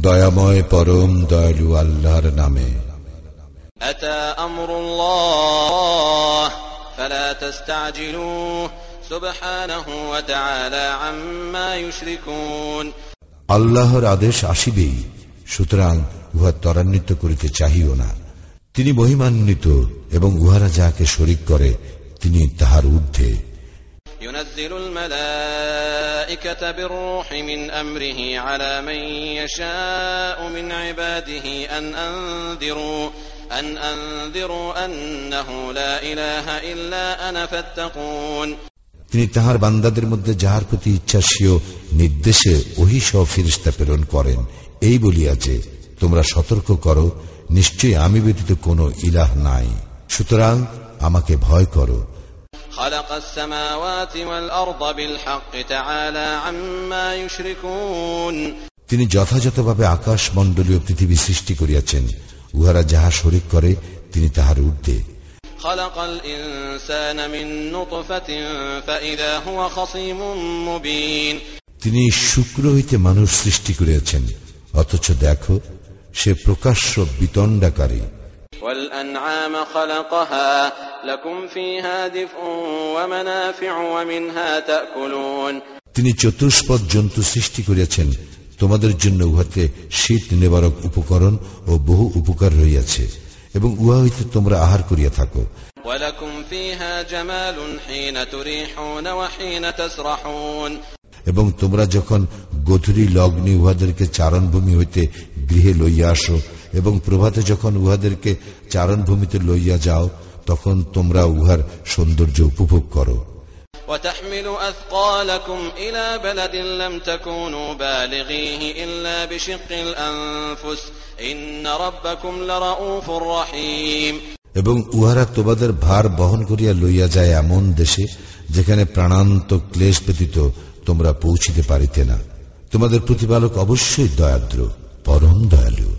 দয়াময় পরম দয়ালু আল্লাহর নামে أتى أمر الله فلا تستعجلوه سبحانه وتعالى عما يشركون আল্লাহর আদেশ আসিবেই সুতরাং উহা ত্বরান্বিত করিতে চাহিও না তিনি মহিমান্বিত এবং উহারা যাহাকে শরিক করে তিনি তাহার ঊর্ধ্বে ينزل الملائكة بالروح من أمره على من يشاء من عباده أن أنذروا أن أنذروا أنه لا إله إلا أنا فاتقون তিনি তাহার বান্দাদের মধ্যে যাহার প্রতি ইচ্ছাসীয় নির্দেশে ওহিসহ ফিরিস্তা প্রেরণ করেন এই বলিয়া যে তোমরা সতর্ক করো নিশ্চয়ই আমি ব্যতীত কোনো ইলাহ নাই সুতরাং আমাকে ভয় করো خلق السماوات والأرض بالحق تعالى عما يشركون তিনি যথাযথভাবে আকাশ মণ্ডলীয় পৃথিবী সৃষ্টি করিয়াছেন উহারা যাহা শরিক করে তিনি তাহার ঊর্ধ্বে خلق الإنسان من نطفة فإذا هو خصيم مبين তিনি শুক্র হইতে মানুষ সৃষ্টি করিয়াছেন অথচ দেখো সে প্রকাশ্য বিতণ্ডাকারী والأنعام خلقها لكم فيها دفء ومنافع ومنها تأكلون তিনি চতুষ্পদ জন্তু সৃষ্টি করিয়াছেন তোমাদের জন্য উহাতে শীত নিবারক উপকরণ ও বহু উপকার রইয়াছে এবং উহা হইতে তোমরা আহার করিয়া থাকো ولكم فيها جمال حين تريحون وحين تسرحون এবং তোমরা যখন গধুরী লগ্নে উহাদেরকে চারণভূমি হইতে গৃহে লইয়া আসো এবং প্রভাতে যখন উহাদেরকে চারণভূমিতে লইয়া যাও তখন তোমরা উহার সৌন্দর্য উপভোগ করো وتحمل أثقالكم إلى بلد لم تكونوا بالغيه إلا بشق الأنفس إن ربكم لرؤوف رحيم এবং উহারা তোমাদের ভার বহন করিয়া লইয়া যায় এমন দেশে যেখানে প্রাণান্ত ক্লেশ ব্যতীত তোমরা পৌঁছিতে পারিতে না তোমাদের প্রতিপালক অবশ্যই দয়াদ্র পরম দয়ালু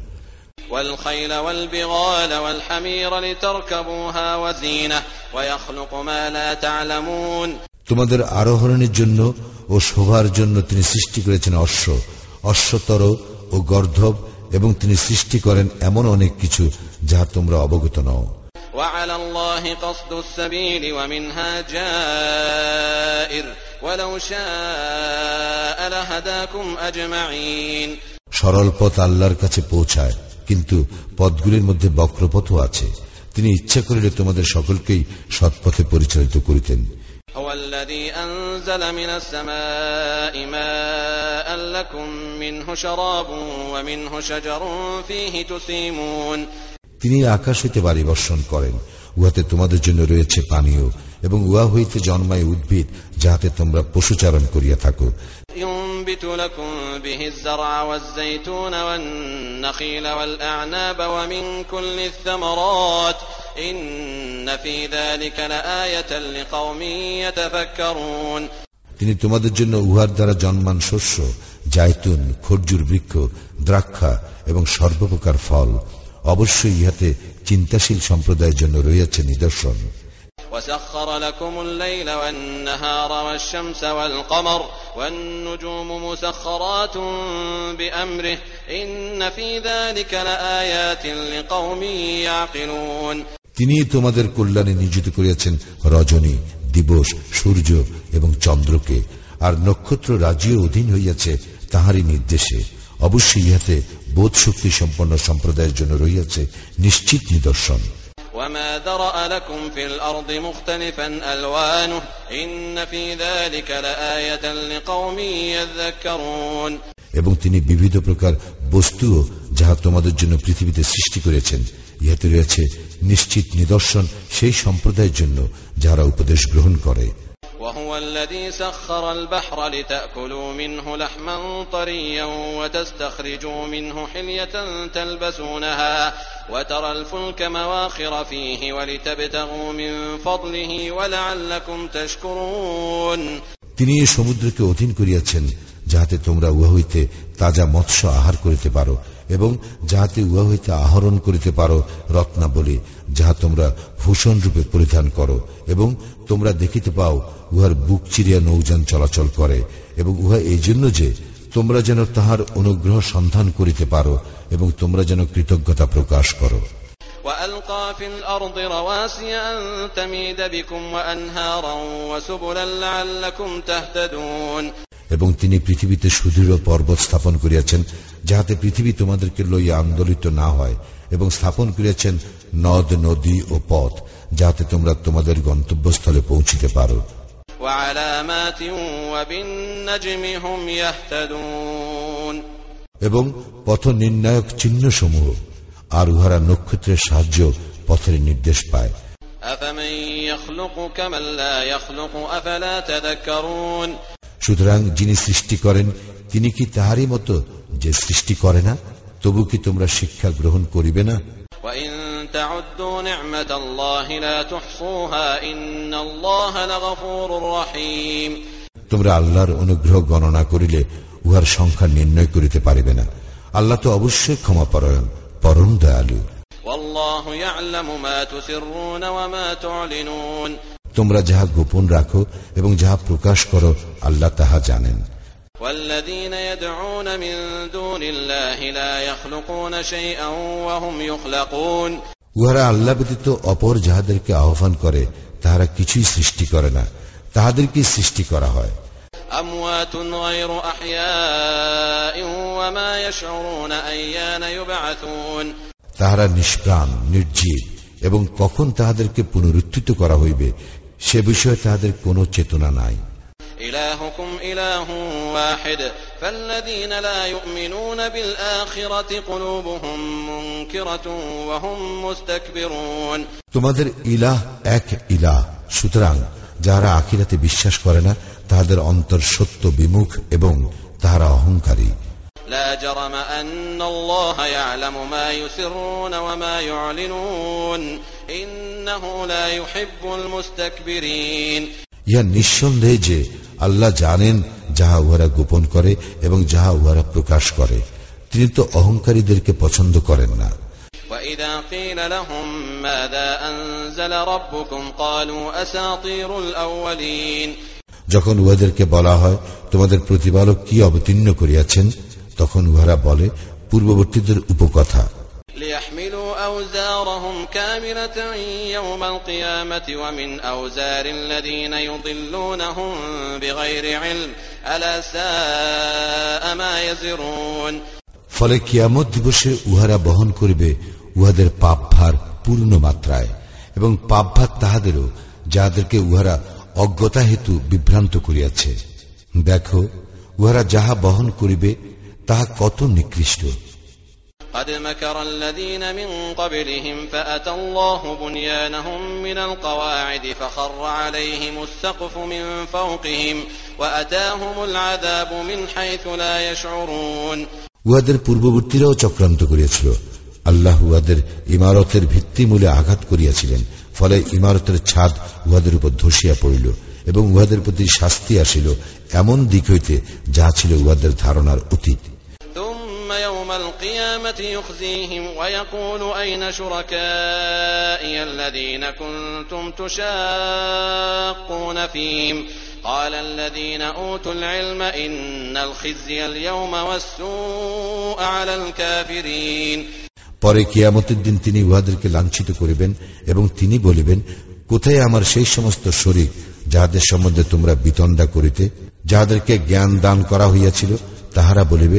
والخيل والبغال والحمير لتركبوها وزينة ويخلق ما لا تعلمون তোমাদের আরোহণের জন্য ও শোভার জন্য তিনি সৃষ্টি করেছেন অশ্ব অশ্বতর ও গর্ধব এবং তিনি সৃষ্টি করেন এমন অনেক কিছু যাহা তোমরা অবগত নও وعلى الله قصد السبيل ومنها جائر ولو شاء لهداكم أجمعين সরল পথ আল্লাহর কাছে পৌঁছায় কিন্তু পদগুলির মধ্যে বক্রপথও আছে। তিনি ইচ্ছা করিলে তোমাদের সকলকেই সৎপথে পরিচালিত করিতেন। তিনি আকাশ হইতে বাড়ি বর্ষণ করেন উহাতে তোমাদের জন্য রয়েছে পানীয় এবং উহা হইতে জন্মায় উদ্ভিদ যাহাতে তোমরা পশুচারণ করিয়া থাকো। ينبت لكم به الزرع والزيتون والنخيل والأعناب ومن كل الثمرات إن في ذلك لآية لقوم يتفكرون তিনি তোমাদের জন্য উহার দ্বারা জন্মান শস্য জায়তুন খরজুর বৃক্ষ দ্রাক্ষা এবং সর্বপ্রকার ফল অবশ্যই ইহাতে চিন্তাশীল সম্প্রদায়ের জন্য রয়েছে নিদর্শন وسخر لكم الليل والنهار والشمس والقمر والنجوم مسخرات بأمره إن في ذلك لآيات لقوم يعقلون তিনি তোমাদের কল্যাণে নিয়োজিত করিয়াছেন রজনী দিবস সূর্য এবং চন্দ্রকে আর নক্ষত্র রাজিও অধীন হইয়াছে তাহারই নির্দেশে অবশ্যই ইহাতে বোধ শক্তি সম্পন্ন সম্প্রদায়ের জন্য রইয়াছে নিশ্চিত নিদর্শন وما ذرأ لكم في الأرض مختلفا ألوانه إن في ذلك لآية لقوم يذكرون এবং তিনি বিবিধ প্রকার বস্তুও যাহা তোমাদের জন্য পৃথিবীতে সৃষ্টি করেছেন ইহাতে রয়েছে নিশ্চিত নিদর্শন সেই সম্প্রদায়ের জন্য যাহারা উপদেশ গ্রহণ করে وهو الذي سخر البحر لتأكلوا منه لحما طريا وتستخرجوا منه حلية تلبسونها وترى الفلك مواخر فيه ولتبتغوا من فضله ولعلكم تشكرون তিনি এই সমুদ্রকে অধীন করিয়াছেন যাহাতে তোমরা উহা হইতে তাজা মৎস্য আহার করিতে পারো এবং যাহাতে উহা হইতে আহরণ করিতে পারো রত্নাবলী যাহা তোমরা ভূষণ রূপে পরিধান করো এবং তোমরা দেখিতে পাও উহার বুক চিরিয়া নৌযান চলাচল করে এবং উহা এই জন্য যে তোমরা যেন তাহার অনুগ্রহ সন্ধান করিতে পারো এবং তোমরা যেন কৃতজ্ঞতা প্রকাশ করো وألقى في الأرض رواسي أن تميد بكم وأنهارا وسبلا لعلكم تهتدون এবং তিনি পৃথিবীতে সুদৃঢ় পর্বত স্থাপন করিয়াছেন যাহাতে পৃথিবী তোমাদেরকে লইয়া আন্দোলিত না হয় এবং স্থাপন করিয়াছেন নদ নদী ও পথ যাহাতে তোমরা তোমাদের গন্তব্যস্থলে পৌঁছিতে পারো। এবং পথ নির্ণায়ক চিহ্ন সমূহ আর উহারা নক্ষত্রের সাহায্য পথের নির্দেশ পায়। সুতরাং যিনি সৃষ্টি করেন তিনি কি তাহারই মতো যে সৃষ্টি করে না? তবু কি তোমরা শিক্ষা গ্রহণ করিবে না? তোমরা আল্লাহর অনুগ্রহ গণনা করিলে উহার সংখ্যা নির্ণয় করিতে পারিবে না। আল্লাহ তো অবশ্যই ক্ষমাপরায়ণ পরম দয়ালু। তোমরা যাহা গোপন রাখো এবং যাহা প্রকাশ করো আল্লাহ তাহা জানেন والذين يدعون من دون الله لا يخلقون شيئا وهم يخلقون উহারা আল্লাহ ব্যতীত অপর যাহাদেরকে আহ্বান করে তাহারা কিছুই সৃষ্টি করে না তাহাদেরকে সৃষ্টি করা হয় أموات غير أحياء وما يشعرون أيان يبعثون তাহারা নিষ্প্রাণ নির্জীব এবং কখন তাহাদেরকে পুনরুত্থিত করা হইবে সে বিষয়ে তাহাদের কোনো চেতনা নাই إلهكم إله واحد فالذين لا يؤمنون بالآخرة قلوبهم منكرة وهم مستكبرون তোমাদের ইলাহ এক ইলাহ সুতরাং যারা আখিরাতে বিশ্বাস করে না তাহাদের অন্তর সত্য বিমুখ এবং তাহারা অহংকারী لا جرم أن الله يعلم ما يسرون وما يعلنون إنه لا يحب المستكبرين ইহা নিঃসন্দেহে যে আল্লাহ জানেন যাহা উহারা গোপন করে এবং যাহা উহারা প্রকাশ করে তিনি তো অহংকারীদেরকে পছন্দ করেন না وإذا قيل لهم ماذا أنزل ربكم قالوا أساطير الأولين যখন উহাদেরকে বলা হয় তোমাদের প্রতিপালক কি অবতীর্ণ করিয়াছেন তখন উহারা বলে পূর্ববর্তীদের উপকথা ليحملوا أوزارهم كاملة يوم القيامة ومن أوزار الذين يضلونهم بغير علم ألا ساء ما يزرون ফলে কিয়ামত দিবসে উহারা বহন করিবে উহাদের পাপ ভার পূর্ণ মাত্রায় এবং পাপ ভার তাহাদেরও যাহাদেরকে উহারা অজ্ঞতা হেতু বিভ্রান্ত করিয়াছে দেখো উহারা যাহা বহন করিবে তাহা কত নিকৃষ্ট قد مكر الذين من قبلهم فأتى الله بنيانهم من القواعد فخر عليهم السقف من فوقهم وأتاهم العذاب من حيث لا يشعرون উহাদের পূর্ববর্তীরাও চক্রান্ত করিয়াছিল আল্লাহ উহাদের ইমারতের ভিত্তিমূলে আঘাত করিয়াছিলেন ফলে ইমারতের ছাদ উহাদের উপর ধসিয়া পড়িল এবং উহাদের প্রতি শাস্তি আসিল এমন দিক হইতে যা ছিল উহাদের ধারণার অতীত يوم القيامة يخزيهم ويقول أين شركائي الذين كنتم تشاقون فيهم قال الذين أوتوا العلم إن الخزي اليوم والسوء على الكافرين পরে কিয়ামতের দিন তিনি উহাদেরকে লাঞ্ছিত করিবেন এবং তিনি বলিবেন কোথায় আমার সেই সমস্ত শরীর যাহাদের সম্বন্ধে তোমরা বিতণ্ডা করিতে যাহাদেরকে জ্ঞান দান করা হইয়াছিল তাহারা বলিবে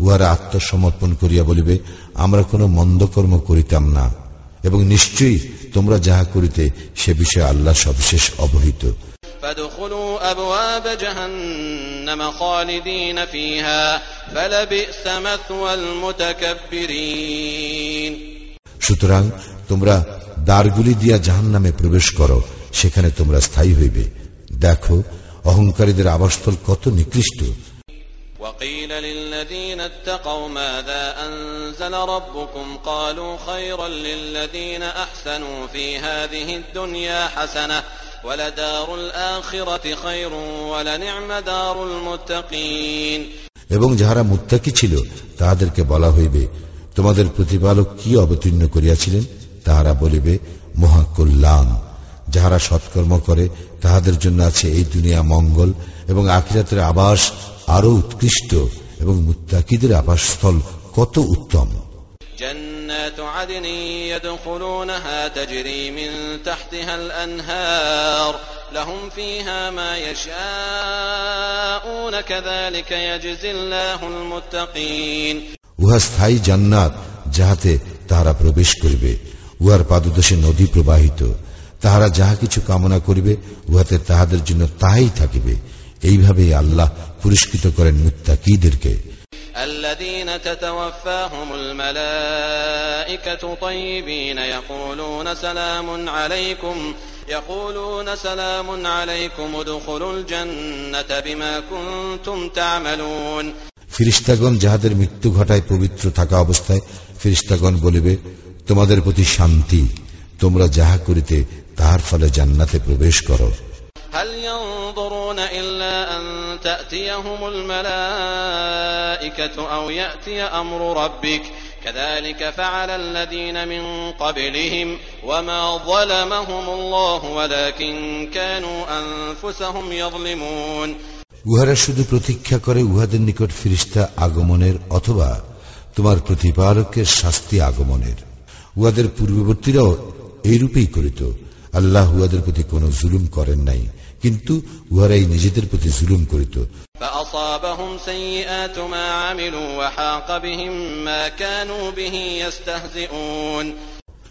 উহারা আত্মসমর্পণ করিয়া বলিবে আমরা কোনো মন্দকর্ম করিতাম না। এবং নিশ্চয়ই তোমরা যাহা করিতে সে বিষয়ে আল্লাহ সবিশেষ অবহিত। সুতরাং তোমরা দ্বারগুলি দিয়া জাহান নামে প্রবেশ করো সেখানে তোমরা স্থায়ী হইবে। দেখো অহংকারীদের আবাসস্থল কত নিকৃষ্ট। وقيل للذين اتقوا ماذا أنزل ربكم قالوا خيرا للذين أحسنوا في هذه الدنيا حسنة ولدار الآخرة خير ولنعم دار المتقين এবং যাহারা মুত্তাকি ছিল তাহাদেরকে বলা হইবে তোমাদের প্রতিপালক কি অবতীর্ণ করিয়াছিলেন তাহারা বলিবে মহাকল্যাণ যাহারা সৎকর্ম করে তাহাদের জন্য আছে এই দুনিয়া মঙ্গল এবং আখিরাতের আবাস আরো উৎকৃষ্ট এবং মুত্তাকিদের আবাসস্থল কত উত্তম جنات عدن يدخلونها تجري من تحتها الأنهار لهم فيها ما يشاءون كذلك يجزي الله المتقين উহা স্থায়ী জান্নাত যাহাতে তাহারা প্রবেশ করিবে উহার পাদদেশে নদী প্রবাহিত তাহারা যাহা কিছু কামনা করিবে উহাতে তাহাদের জন্য তাহাই থাকিবে এইভাবে আল্লাহ পুরস্কৃত করেন মুত্তাকিদেরকে الذين تتوفاهم الملائكة طيبين يقولون سلام عليكم يقولون سلام عليكم ادخلوا الجنة بما كنتم تعملون ফিরিস্তাগণ যাহাদের মৃত্যু ঘটায় পবিত্র থাকা অবস্থায় ফিরিস্তাগণ বলিবে তোমাদের প্রতি শান্তি তোমরা যাহা করিতে তাহার ফলে জান্নাতে প্রবেশ করো هل ينظرون إلا أن تأتيهم الملائكة أو يأتي أمر ربك كذلك فعل الذين من قبلهم وما ظلمهم الله ولكن كانوا أنفسهم يظلمون উহারা শুধু প্রতীক্ষা করে উহাদের নিকট ফিরিস্তা আগমনের অথবা তোমার প্রতিপালকের শাস্তি আগমনের উহাদের পূর্ববর্তীরাও এইরূপেই করিত আল্লাহ উহাদের প্রতি কোন জুলুম করেন নাই কিন্তু উহারাই নিজেদের প্রতি জুলুম করিত।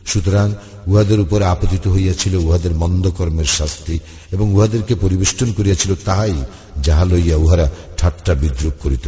সুতরাং উহাদের উপর আপতিত হইয়াছিল উহাদের মন্দ কর্মের শাস্তি এবং উহাদেরকে পরিবেষ্টন করিয়াছিল তাহাই যাহা লইয়া উহারা ঠাট্টা বিদ্রুপ করিত।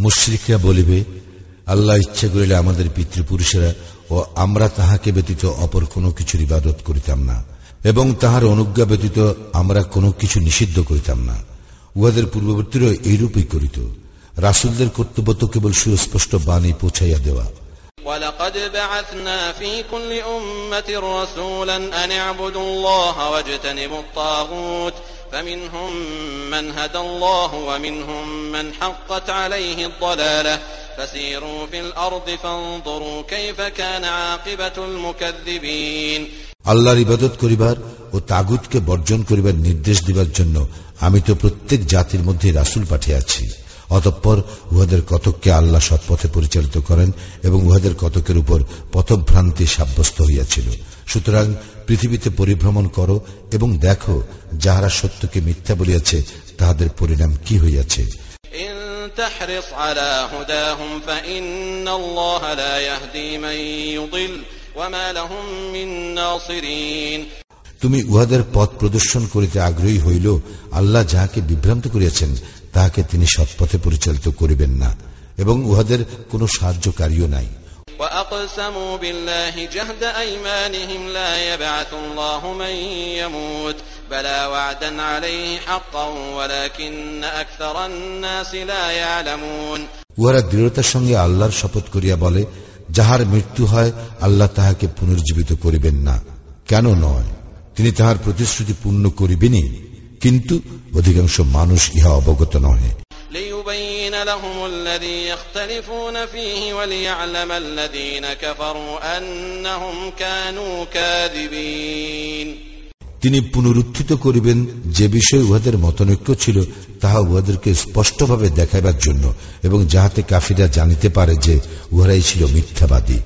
মুশ্রিকরা বলিবে আল্লাহ ইচ্ছা করিলে আমাদের পিতৃপুরুষেরা ও আমরা তাহাকে ব্যতীত অপর কোনো কিছুর ইবাদত করিতাম না এবং তাহার অনুজ্ঞা ব্যতীত আমরা কোনো কিছু নিষিদ্ধ করিতাম না উহাদের পূর্ববর্তীরা এইরূপই করিত রাসুলদের কর্তব্য তো কেবল সুস্পষ্ট বাণী পৌঁছাইয়া দেওয়া ولقد بعثنا في كل أمة رسولا أن اعبدوا الله واجتنبوا الطاغوت فمنهم من هدى الله ومنهم من حقت عليه الضلالة. فسيروا في الأرض فانظروا كيف كان عاقبة المكذبين. আল্লাহর ইবাদত করিবার ও তাগুতকে বর্জন করিবার নির্দেশ দিবার জন্য আমি তো প্রত্যেক জাতির মধ্যে রাসুল পাঠিয়াছি। অতঃপর উহাদের কতককে আল্লাহ সৎপথে পরিচালিত করেন এবং উহাদের কতকের উপর পথভ্রান্তি সাব্যস্ত হইয়াছিল। সুতরাং পৃথিবীতে পরিভ্রমণ করো এবং দেখো যাহারা সত্যকে মিথ্যা বলিয়াছে তাহাদের পরিণাম কি হইয়াছে। তুমি উহাদের পথ প্রদর্শন করিতে আগ্রহী হইল আল্লাহ যাহাকে বিভ্রান্ত করিয়াছেন তাহাকে তিনি সৎপথে পরিচালিত করিবেন না এবং উহাদের কোনো সাহায্যকারীও নাই। وأقسموا بالله جهد أيمانهم لا يبعث الله من يموت بلى وعدا عليه حقا ولكن أكثر الناس لا يعلمون উহারা দৃঢ়তার সঙ্গে আল্লাহর শপথ করিয়া বলে যাহার মৃত্যু হয় আল্লাহ তাহাকে পুনর্জীবিত করিবেন না কেন নয় তিনি তাহার প্রতিশ্রুতি পূর্ণ করিবেনই কিন্তু অধিকাংশ মানুষ ইহা অবগত নহে ليبين لهم الذي يختلفون فيه وليعلم الذين كفروا أنهم كانوا كاذبين তিনি পুনরুত্থিত করিবেন যে বিষয়ে উহাদের মতনৈক্য ছিল তাহা উহাদেরকে স্পষ্টভাবে দেখাইবার জন্য এবং যাহাতে কাফিরা জানিতে পারে যে উহারাই ছিল মিথ্যাবাদী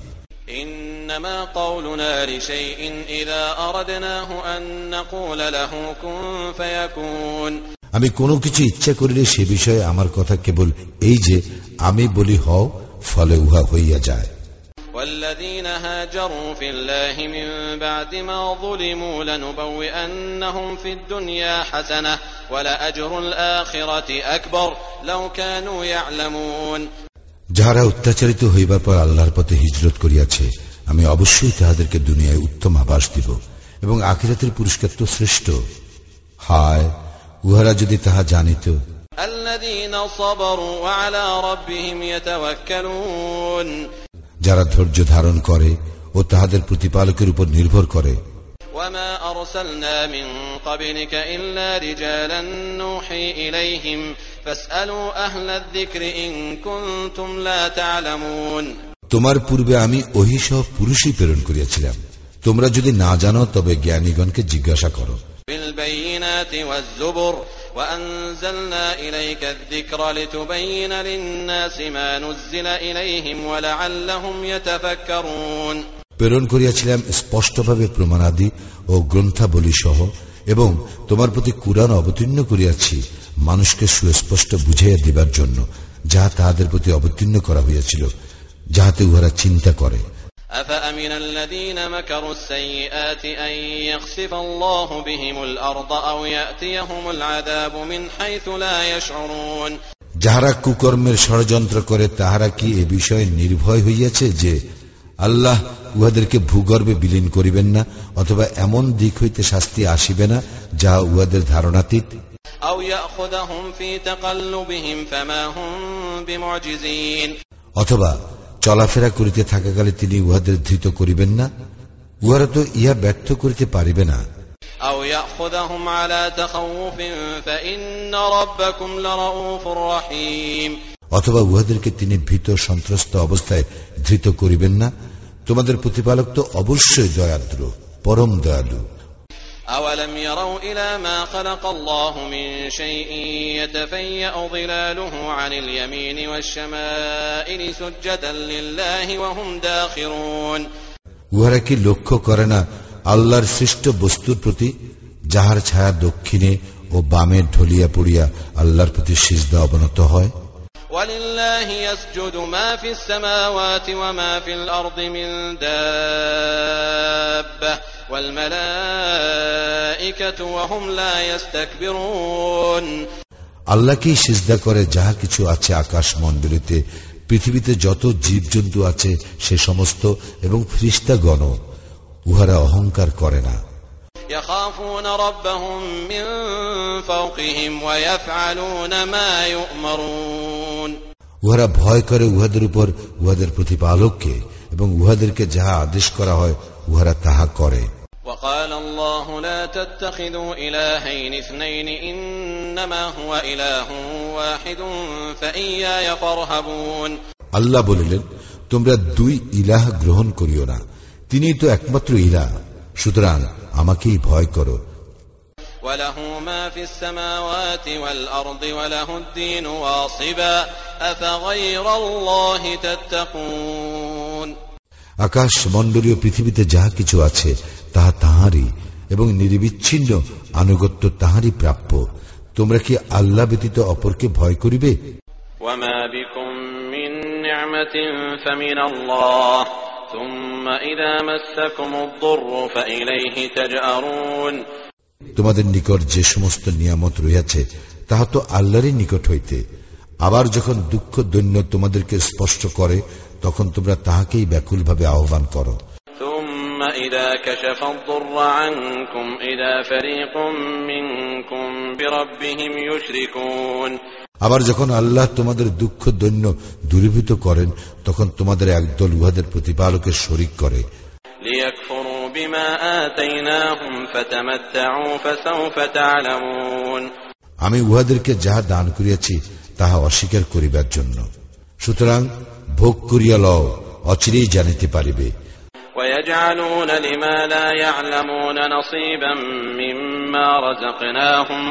إن إنما قولنا لشيء إذا أردناه أن نقول له كن فيكون আমি কোনো কিছু ইচ্ছা করিলে সে বিষয়ে আমার কথা কেবল এই যে আমি বলি হও ফলে উহা হইয়া যায় والذين هاجروا في الله من بعد ما ظلموا لنبوئنهم في الدنيا حسنة ولأجر الآخرة أكبر لو كانوا يعلمون যাহারা অত্যাচারিত হইবার পর আল্লাহর পথে হিজরত করিয়াছে আমি অবশ্যই তাহাদেরকে দুনিয়ায় উত্তম আবাস দিব এবং আখিরাতের পুরস্কার তো শ্রেষ্ঠ হায় উহারা যদি তাহা জানিত الذين صبروا وعلى ربهم يتوكلون যারা ধৈর্য ধারণ করে ও তাহাদের প্রতিপালকের উপর নির্ভর করে وما أرسلنا من قبلك إلا رجالا نوحي إليهم فاسألوا أهل الذكر إن كنتم لا تعلمون তোমার পূর্বে আমি ওহি সহ পুরুষই প্রেরণ করিয়াছিলাম তোমরা যদি না জানো তবে জ্ঞানীগণকে জিজ্ঞাসা করো بالبينات والزبر وأنزلنا إليك الذكر لتبين للناس ما نزل إليهم ولعلهم يتفكرون প্রেরণ করিয়াছিলাম স্পষ্টভাবে প্রমাণাদি ও গ্রন্থাবলী সহ এবং তোমার প্রতি কুরআন অবতীর্ণ করিয়াছি মানুষকে সুস্পষ্ট বুঝাইয়া দিবার জন্য যাহা তাহাদের প্রতি অবতীর্ণ করা হইয়াছিল যাহাতে উহারা চিন্তা করে أفأمن الذين مكروا السيئات أن يخسف الله بهم الأرض أو يأتيهم العذاب من حيث لا يشعرون যাহারা কুকর্মের ষড়যন্ত্র করে তাহারা কি এ বিষয়ে নির্ভয় হইয়াছে যে আল্লাহ উহাদেরকে ভূগর্ভে বিলীন করিবেন না অথবা এমন দিক হইতে শাস্তি আসিবে না যাহা উহাদের ধারণাতীত أو يأخذهم في تقلبهم فما هم بمعجزين অথবা চলাফেরা করিতে থাকাকালে তিনি উহাদের ধৃত করিবেন না উহারা তো ইহা ব্যর্থ করিতে পারিবে না। অথবা উহাদেরকে তিনি ভীত সন্ত্রস্ত অবস্থায় ধৃত করিবেন না। তোমাদের প্রতিপালক তো অবশ্যই দয়াদ্র পরম দয়ালু। أولم يروا إلى ما خلق الله من شيء يتفيأ ظلاله عن اليمين والشمائل سجدا لله وهم داخرون উহারা কি লক্ষ্য করে না আল্লাহর সৃষ্ট বস্তুর প্রতি যাহার ছায়া দক্ষিণে ও বামে ঢলিয়া পড়িয়া আল্লাহর প্রতি সিজদা অবনত হয় ولله يسجد ما في السماوات وما في الأرض من دابة আল্লাহকেই সিজদা করে যাহা কিছু আছে আকাশ মন্ডলিতে পৃথিবীতে যত জীবজন্তু আছে সে সমস্ত এবং ফ্রিস্তা গণ উহারা অহংকার করে না। উহারা ভয় করে উহাদের উপর উহাদের প্রতিপালককে এবং উহাদেরকে যাহা আদেশ করা হয় উহারা তাহা করে। وقال الله لا تتخذوا إلهين اثنين إنما هو إله واحد فإياي فارهبون আল্লাহ বলিলেন তোমরা দুই ইলাহ গ্রহণ করিও না তিনি তো একমাত্র ইলাহ সুতরাং আমাকেই ভয় করো। আকাশ মন্ডলীয় পৃথিবীতে যাহা কিছু আছে তাহা তাহারই এবং নিরবিচ্ছিন্ন আনুগত্য তাহারই প্রাপ্য। তোমরা কি আল্লাহ ব্যতীত অপরকে ভয় করিবে? তোমাদের নিকট যে সমস্ত নিয়ামত রয়েছে তাহা তো আল্লাহরই নিকট হইতে। আবার যখন দুঃখ দৈন্য তোমাদেরকে স্পষ্ট করে তখন তোমরা তাহাকেই ব্যাকুলভাবে আহ্বান করো। আবার যখন আল্লাহ তোমাদের দুঃখ দৈন্য দূরীভূত করেন তখন তোমাদের একদল উহাদের প্রতিপালকে শরিক করে। আমি উহাদেরকে যাহা দান করিয়াছি তাহা অস্বীকার করিবার জন্য। সুতরাং ভোগ করিয়া লও অচিরেই জানিতে পারিবে ويجعلون لما لا يعلمون نصيبا مما رزقناهم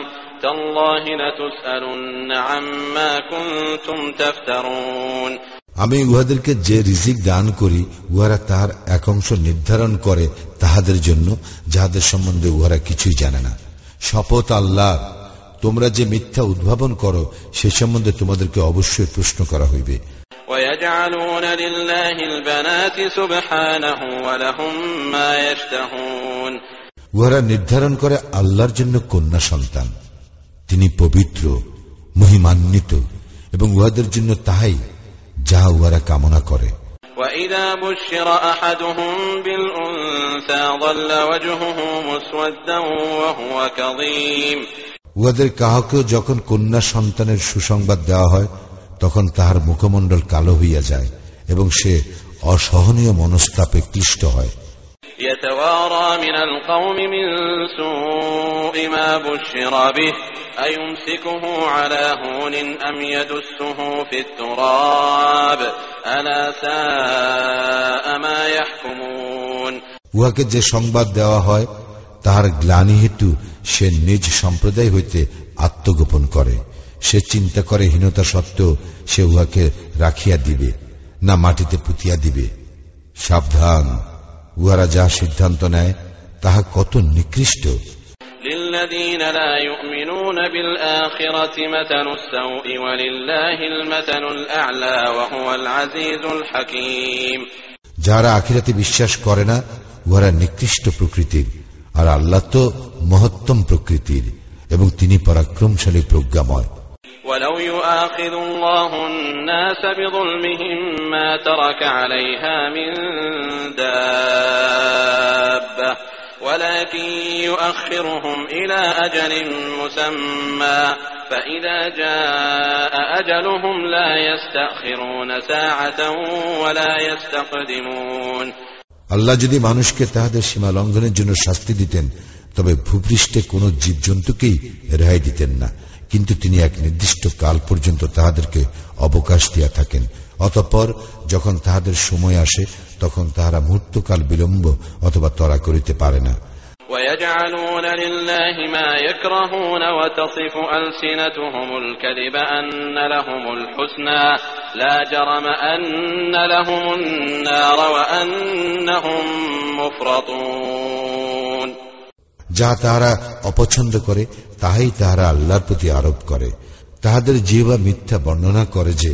تالله لتسألن عما كنتم تفترون আমি উহাদেরকে যে রিজিক দান করি উহারা তাহার এক অংশ নির্ধারণ করে তাহাদের জন্য যাহাদের সম্বন্ধে উহারা কিছুই জানে না শপথ আল্লাহ তোমরা যে মিথ্যা উদ্ভাবন করো সে সম্বন্ধে তোমাদেরকে অবশ্যই প্রশ্ন করা হইবে ويجعلون لله البنات سبحانه ولهم ما يشتهون উহারা নির্ধারণ করে আল্লাহর জন্য কন্যা সন্তান তিনি পবিত্র মহিমান্বিত এবং উহাদের জন্য তাহাই যাহা উহারা কামনা করে وإذا بشر أحدهم بالأنثى ظل وجهه مسودا وهو كظيم উহাদের কাহাকেও যখন কন্যা সন্তানের সুসংবাদ দেওয়া হয় তখন তাহার মুখমণ্ডল কালো হইয়া যায় এবং সে অসহনীয় মনস্তাপে ক্লিষ্ট হয় يتوارى من القوم من سوء ما بشر به أيمسكه على هون أم يدسه في التراب ألا ساء ما يحكمون উহাকে যে সংবাদ দেওয়া হয় তাহার গ্লানি হেতু সে নিজ সম্প্রদায় হইতে আত্মগোপন করে সে চিন্তা করে হীনতা সত্ত্বেও সে উহাকে রাখিয়া দিবে না মাটিতে পুতিয়া দিবে সাবধান উহারা যা সিদ্ধান্ত নেয় তাহা কত নিকৃষ্ট للذين لا يؤمنون بالآخرة مثل السوء ولله المثل الأعلى وهو العزيز الحكيم যারা আখিরাতে বিশ্বাস করে না উহারা নিকৃষ্ট প্রকৃতির আর আল্লাহ তো মহত্তম প্রকৃতির এবং তিনি পরাক্রমশালী প্রজ্ঞাময় ولو يؤاخذ الله الناس بظلمهم ما ترك عليها من دابة ولكن يؤخرهم إلى أجل مسمى فإذا جاء أجلهم لا يستأخرون ساعة ولا يستقدمون আল্লাহ যদি মানুষকে তাহাদের সীমা লঙ্ঘনের জন্য শাস্তি দিতেন তবে ভূপৃষ্ঠে কোন জীবজন্তুকেই রেহাই দিতেন না কিন্তু তিনি এক নির্দিষ্ট কাল পর্যন্ত তাহাদেরকে অবকাশ দিয়া থাকেন অতঃপর যখন তাহাদের সময় আসে তখন তাহারা মুহূর্তকাল বিলম্ব অথবা তরা করিতে পারে না ويجعلون لله ما يكرهون وتصف ألسنتهم الكذب أن لهم الحسنى لا جرم أن لهم النار وأنهم مفرطون যাহা তাহারা অপছন্দ করে তাহাই তাহারা আল্লাহর প্রতি আরোপ করে তাহাদের জিহ্বা মিথ্যা বর্ণনা করে যে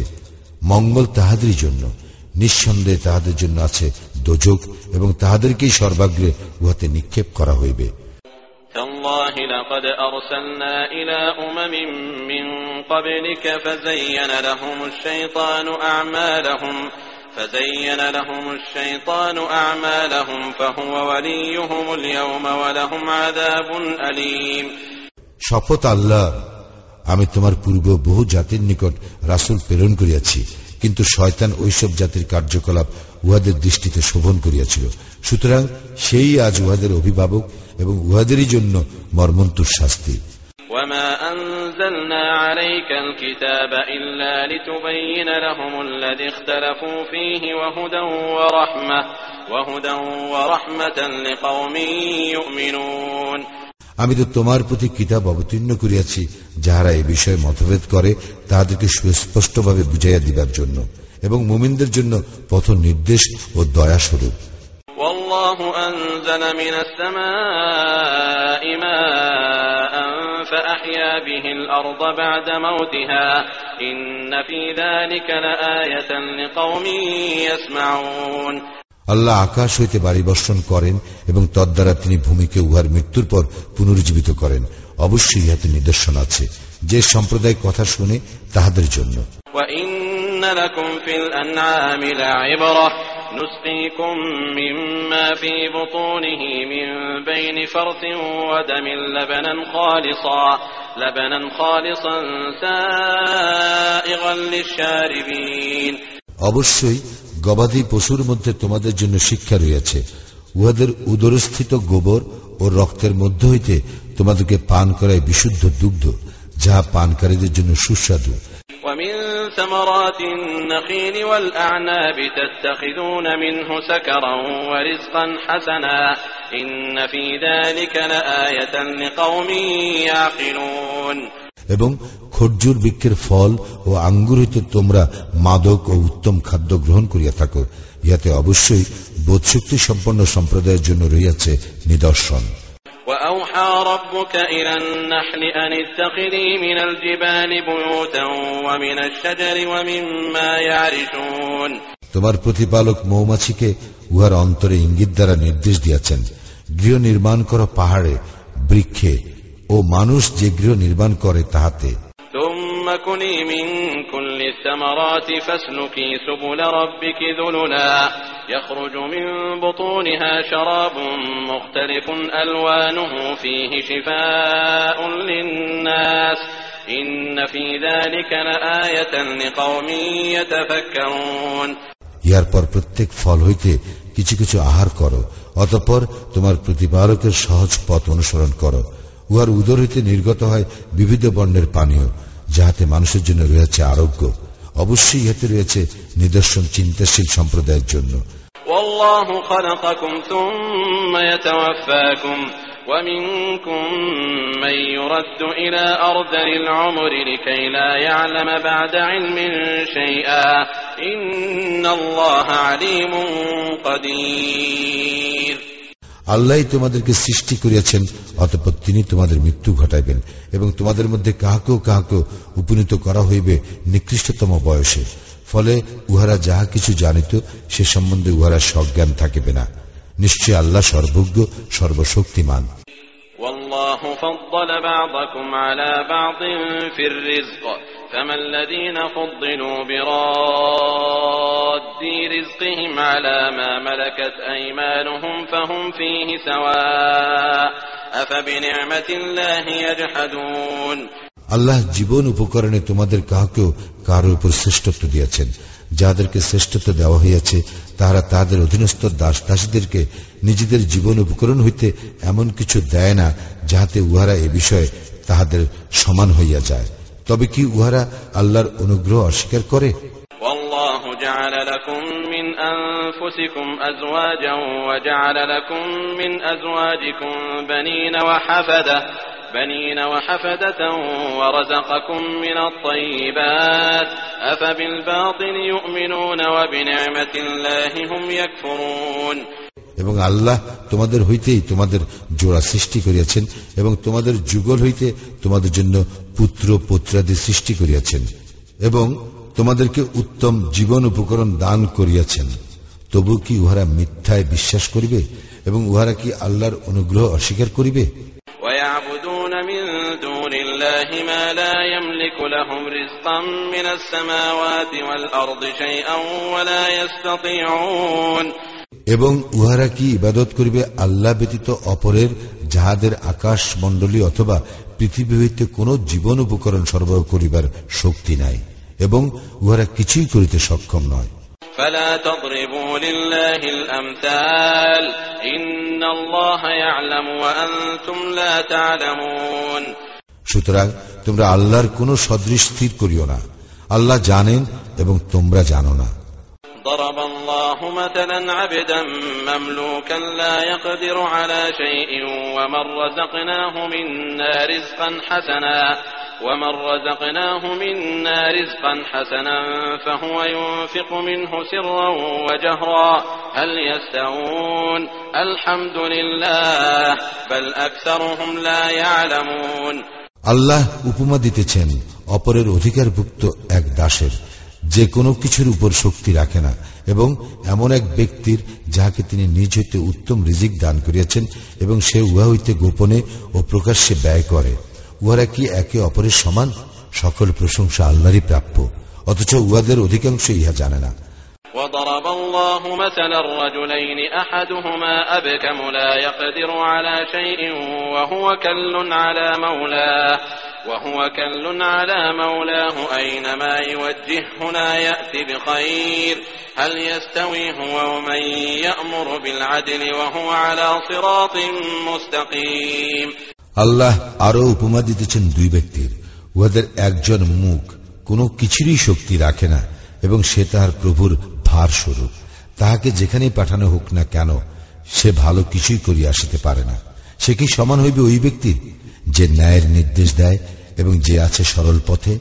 মঙ্গল তাহাদেরই জন্য নিঃসন্দেহে তাহাদের জন্য আছে দোজক এবং তাহাদেরকেই সর্বাগ্রে উহাতে নিক্ষেপ করা হইবে تالله لقد أرسلنا إلى أمم من قبلك فزين لهم الشيطان أعمالهم فزين لهم الشيطان أعمالهم فهو وليهم اليوم ولهم عذاب أليم শপথ আল্লাহ আমি তোমার পূর্ব বহু জাতির নিকট রাসুল প্রেরণ করিয়াছি কিন্তু শয়তান ওইসব জাতির কার্যকলাপ উহাদের দৃষ্টিতে শোভন করিয়াছিল সুতরাং সেই আজ উহাদের অভিভাবক এবং উহাদেরই জন্য মর্মন্তুর শাস্তি وما أنزلنا عليك الكتاب إلا لتبين لهم الذي اختلفوا فيه وهدى ورحمة وهدى ورحمة لقوم يؤمنون আমি তো তোমার প্রতি কিতাব অবতীর্ণ করিয়াছি যাহারা এ বিষয়ে মতভেদ করে তাহাদেরকে সুস্পষ্টভাবে বুঝাইয়া দিবার জন্য এবং মুমিনদের জন্য পথ নির্দেশ ও দয়া স্বরূপ والله أنزل من السماء ماء فأحيا به الأرض بعد موتها إن في ذلك لآية لقوم يسمعون আল্লাহ আকাশ হইতে বাড়ি বর্ষণ করেন এবং তদ্বারা তিনি ভূমিকে উহার মৃত্যুর পর পুনরুজ্জীবিত করেন অবশ্যই ইহাতে নিদর্শন আছে যে সম্প্রদায় কথা শুনে তাহাদের জন্য وإن لكم في الأنعام لعبرة نسقيكم مما في بطونه من بين فرث ودم لبنا خالصا لبنا خالصا سائغا للشاربين অবশ্যই গবাদি পশুর মধ্যে তোমাদের জন্য শিক্ষা রয়েছে উহাদের উদরস্থিত গোবর ও রক্তের মধ্য হইতে তোমাদেরকে পান করায় বিশুদ্ধ দুগ্ধ যাহা পানকারীদের জন্য সুস্বাদু ومن ثمرات النخيل والأعناب تتخذون منه سكرا ورزقا حسنا إن في ذلك لآية لقوم يعقلون এবং খরজুর বৃক্ষের ফল ও আঙ্গুর হইতে তোমরা মাদক ও উত্তম খাদ্য গ্রহণ করিয়া থাকো ইহাতে অবশ্যই বোধশক্তি সম্পন্ন সম্প্রদায়ের জন্য রইয়াছে নিদর্শন وأوحى ربك إلى النحل أن اتخذي من الجبال بيوتا ومن الشجر ومما يعرشون তোমার প্রতিপালক মৌমাছিকে উহার অন্তরে ইঙ্গিত দ্বারা নির্দেশ দিয়াছেন গৃহ নির্মাণ করা পাহাড়ে বৃক্ষে ও মানুষ যে গৃহ নির্মাণ করে তাহাতে ثم كلي من كل الثمرات فاسلكي سبل ربك ذللا يخرج من بطونها شراب مختلف ألوانه فيه شفاء للناس إن في ذلك لآية لقوم يتفكرون ইহার পর প্রত্যেক ফল হইতে কিছু কিছু আহার করো অতঃপর তোমার প্রতিপালকের সহজ পথ অনুসরণ করো উহার উদর হইতে নির্গত হয় বিবিধ বর্ণের পানীয় যাহাতে মানুষের জন্য রয়েছে আরোগ্য অবশ্যই ইহাতে রয়েছে নিদর্শন চিন্তাশীল সম্প্রদায়ের জন্য والله خلقكم ثم يتوفاكم ومنكم من يرد إلى أرذل العمر لكي لا يعلم بعد علم شيئا إن الله عليم قدير আল্লাহ তোমাদেরকে সৃষ্টি করিয়াছেন অতপর তিনি তোমাদের মৃত্যু ঘটাইবেন এবং তোমাদের মধ্যে কাহাকেও কাহাকেও উপনীত করা হইবে নিকৃষ্টতম বয়সে ফলে উহারা যাহা কিছু জানিত সে সম্বন্ধে উহারা সজ্ঞান থাকিবে না নিশ্চয় আল্লাহ সর্বজ্ঞ সর্বশক্তিমান والله فضل بعضكم على بعض في الرزق فما الذين فضلوا براد رزقهم على ما ملكت أيمانهم فهم فيه سواء أفبنعمة الله يجحدون আল্লাহ জীবন উপকরণে তোমাদের কাহাকেও কারো উপর শ্রেষ্ঠত্ব দিয়েছেন যাদেরকে শ্রেষ্ঠত্ব দেওয়া হইয়াছে তাহারা তাহাদের অধীনস্থ দাস দাসীদেরকে নিজেদের জীবন উপকরণ হইতে এমন কিছু দেয় না যাহাতে উহারা এ বিষয়ে তাহাদের সমান হইয়া যায় তবে কি উহারা আল্লাহর অনুগ্রহ অস্বীকার করে والله جعل لكم من أنفسكم أزواجا وجعل لكم من أزواجكم بنين وحفدة بنين وحفدة ورزقكم من الطيبات أفبالباطل يؤمنون وبنعمة الله هم يكفرون এবং আল্লাহ তোমাদের হইতেই তোমাদের জোড়া সৃষ্টি করিয়াছেন এবং তোমাদের যুগল হইতে তোমাদের জন্য পুত্র পুত্রাদি সৃষ্টি করিয়াছেন এবং তোমাদেরকে উত্তম জীবন উপকরণ দান করিয়াছেন। তবু কি উহারা মিথ্যায় বিশ্বাস করিবে এবং উহারা কি আল্লাহর অনুগ্রহ অস্বীকার করিবে? ওয়া من دون الله ما لا يملك لهم رزقا من السماوات والأرض شيئا ولا يستطيعون এবং উহারা কি ইবাদত করিবে আল্লাহ ব্যতীত অপরের যাহাদের আকাশ মণ্ডলী অথবা পৃথিবী হইতে কোন জীবন উপকরণ সরবরাহ করিবার শক্তি নাই এবং উহারা কিছুই করিতে সক্ষম নয় فلا تضربوا لله الأمثال إن الله يعلم وأنتم لا تعلمون সুতরাং তোমরা আল্লাহর কোন সদৃশ স্থির করিও না আল্লাহ জানেন এবং তোমরা জানো না ضرب الله مثلا عبدا مملوكا لا يقدر على شيء ومن رزقناه منا رزقا حسنا ومن رزقناه منا رزقا حسنا فهو ينفق منه سرا وجهرا هل يستوون الحمد لله بل أكثرهم لا يعلمون আল্লাহ উপমা দিতেছেন অপরের অধিকারভুক্ত এক দাসের যে কোনো কিছুর উপর শক্তি রাখে না এবং এমন এক ব্যক্তির যাহাকে তিনি নিজ হইতে উত্তম রিজিক দান করিয়াছেন এবং সে উহা হইতে গোপনে ও প্রকাশ্যে ব্যয় করে, উহারা কি একে অপরের সমান? সকল প্রশংসা আল্লাহরই প্রাপ্য, অথচ উহাদের অধিকাংশ ইহা জানে না। وضرب الله مثلا الرجلين احدهما ابكم لا يقدر على شيء وهو كل على مولاه وهو كل على مولاه اينما يوجهه لا يات بخير هل يستوي هو ومن يامر بالعدل وهو على صراط مستقيم আল্লাহ আরো উপমা দিতেছেন দুই ব্যক্তির উহাদের একজন মুখ কোনো কিছুরই শক্তি রাখে না এবং সে তাহার প্রভুর ভার স্বরূপ। তাহাকে যেখানেই পাঠানো হোক না কেন সে ভালো কিছুই করিয়া আসিতে পারে না। সে কি সমান হইবে ওই ব্যক্তির? যে ন্যায়ের নির্দেশ দেয় এবং যে আছে সরল পথে।